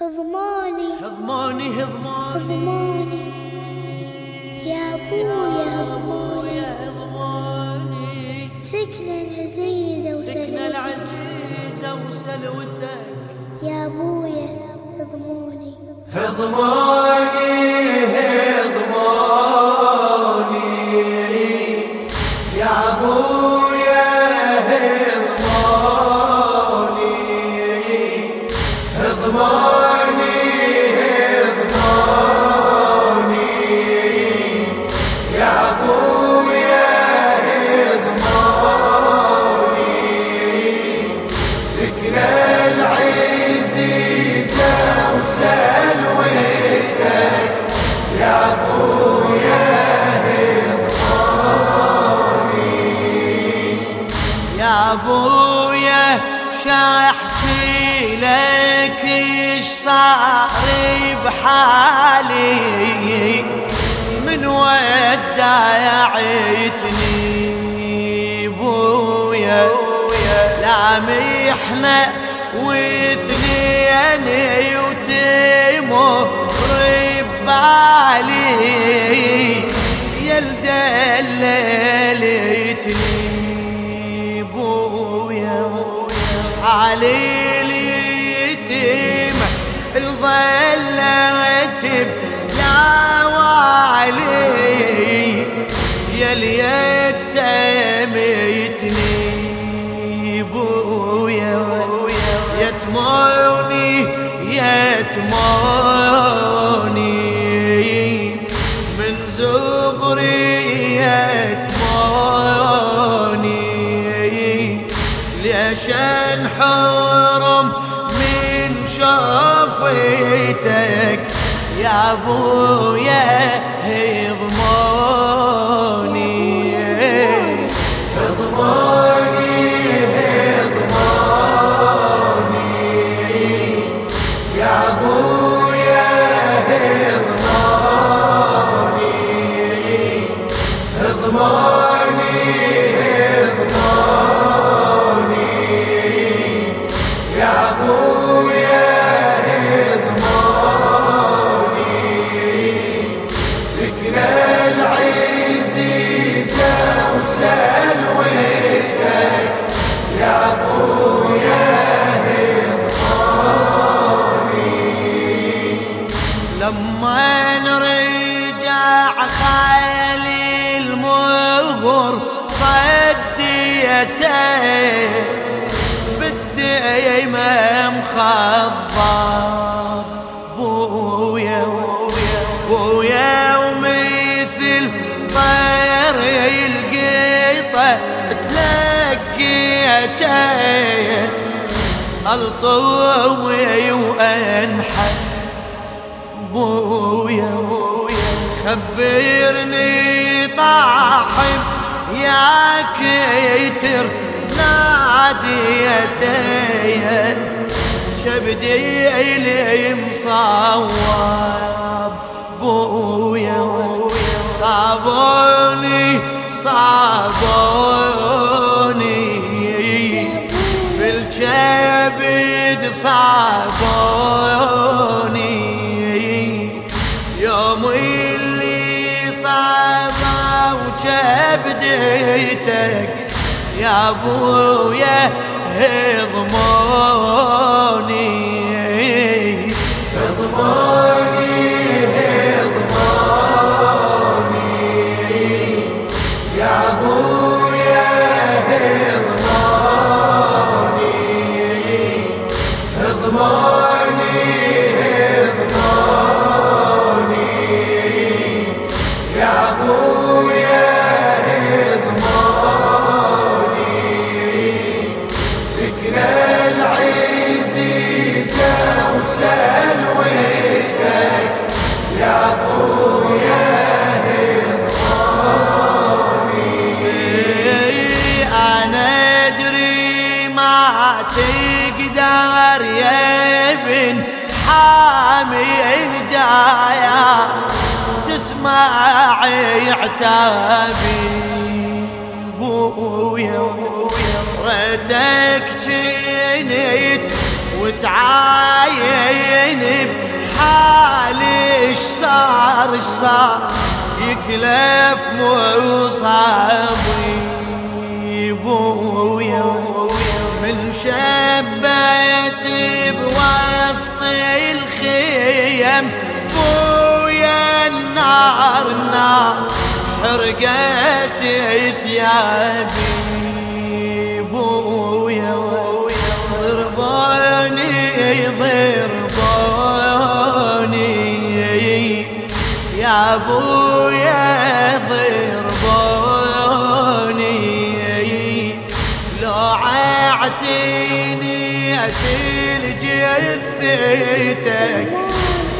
هضماني. هضماني هضماني. هضماني. يا أبويا هضماني. هضماني. سكنة العزيزة وسلوتك العزيزة وسلوتك يا أبويا هضموني هضماني. أبويا شاحكي لك إيش صار بحالي. من ودايعتني بويا لا محنة واثنين وتمر ببالي يلدللتني علي انحرم من شافيتك يا أبويا. تلقيته الطوي وانحى بويا خبرني طاحب يا كيتر ناديتي. كبدي إلي مصوب. بويا صابوني صابوني. بالكبد صابوني. يوم اللي صابا وكبديتك يا أبويا هضموني. الجاية تسمع عتابي بويا ريتك جنيت وتعاين بحالي اش صار اش صار؟ يكلف مصابي. بويا من شبيت حرقت ثيابي بويا ضربوني ضربوني يا ابويا ضربوني لو ععتيني اتل جثتك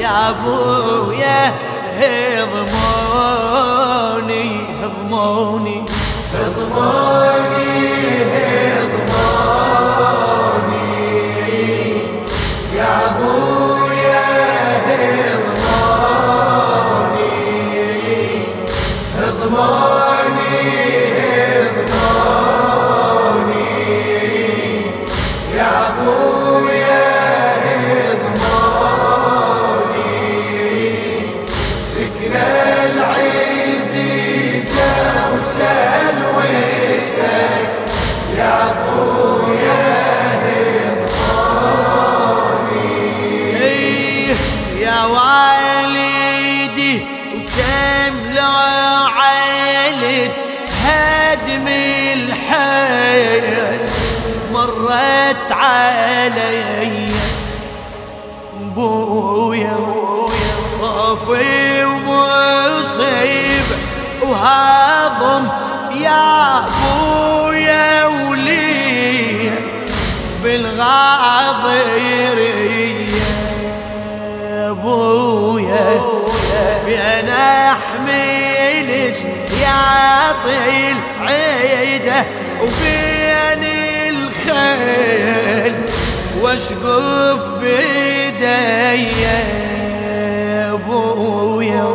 يا ابويا هضموني هضموني. هضموني هضموني. يا أبويا هضموني. هضموني هضموني. يا أبويا. مرت علي بويا خوفي ومصيب وهضم يا بويا ولي بالغاضر يا بويا بين احمل يعطي العيده وبين الخيل واشقف بيدي يا بويا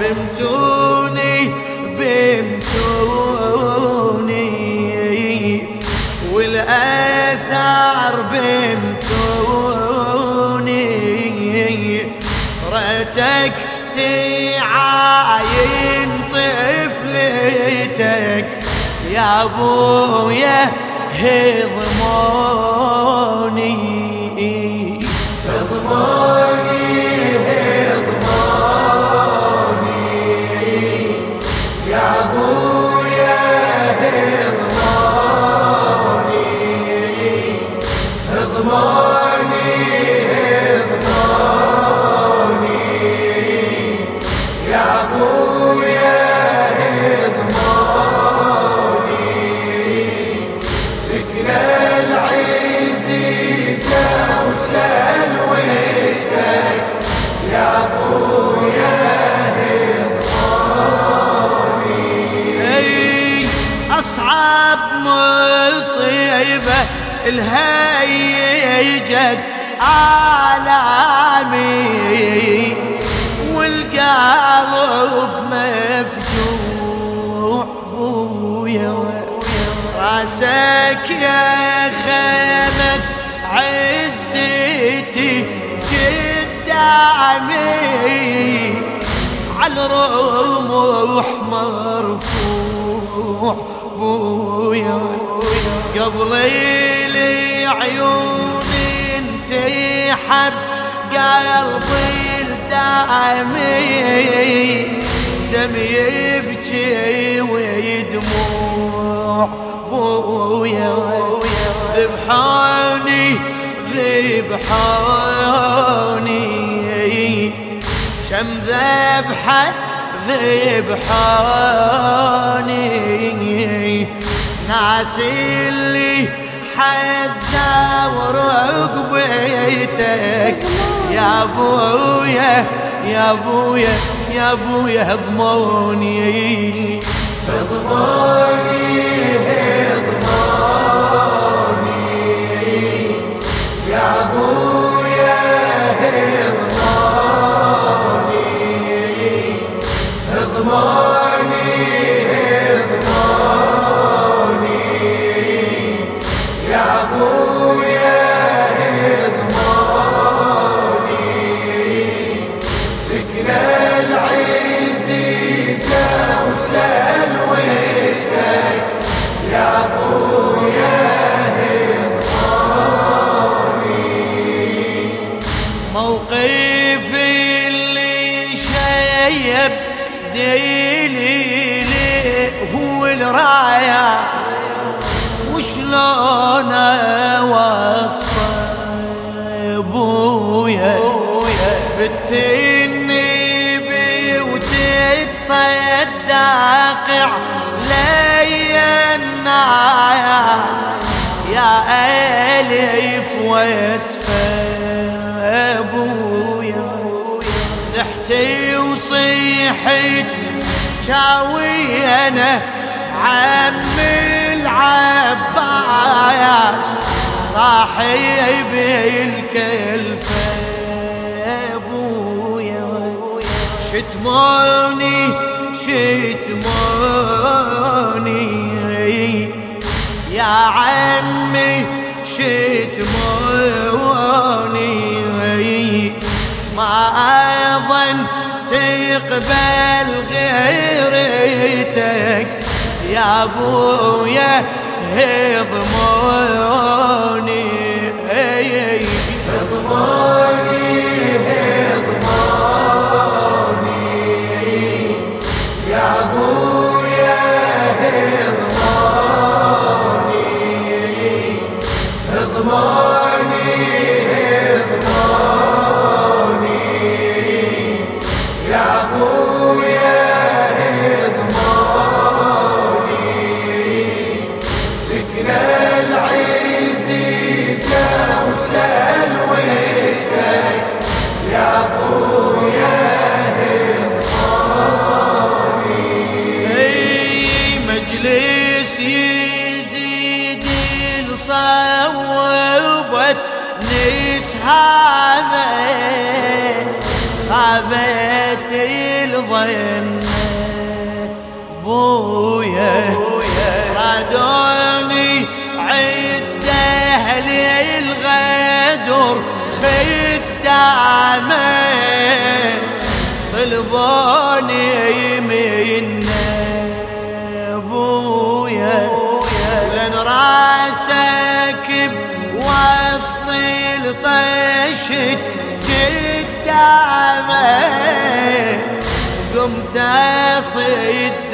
بمتوني بمتوني. والآثار بمتوني. ريتك تعاين طفلتك. يا أبويا هضموني. هضموني. مصيبة الهيجت عالمي والقلب مفجوع بويا راسك يا خيمة عزتي قدامي. على الرمح مرفوع بويا قبل لي عيوني انت حب قلبي الدامي دم يبكي ويدموع. بويا. ذبحوني ذبحوني. كم ذبحة ذبحوني. ناس اللي حزة ورقبتك يا أبويا يا أبويا يا أبويا هضموني هضموني ديلي هو الراياس وشلون شاوينا عم العباس صاحب الكلفة أبويا. شتموني شتموني يا عمي شتموني ما أظن تقبل غيرتك يا أبويا هضموني عدة للغدر خدامه طلبوني منا أبويا لن راسك بوسط الطشت قدامه قمت أصيد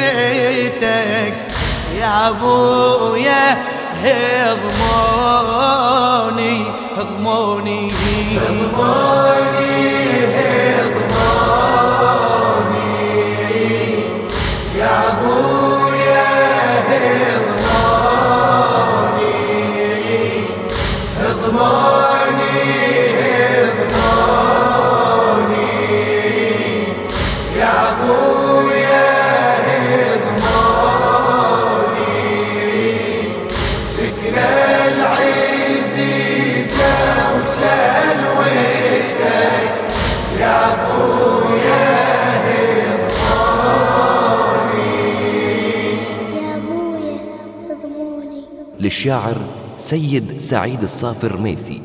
شفتك يا أبويا هضموني هضموني هضموني للشاعر سيد سعيد الصافر ميثي.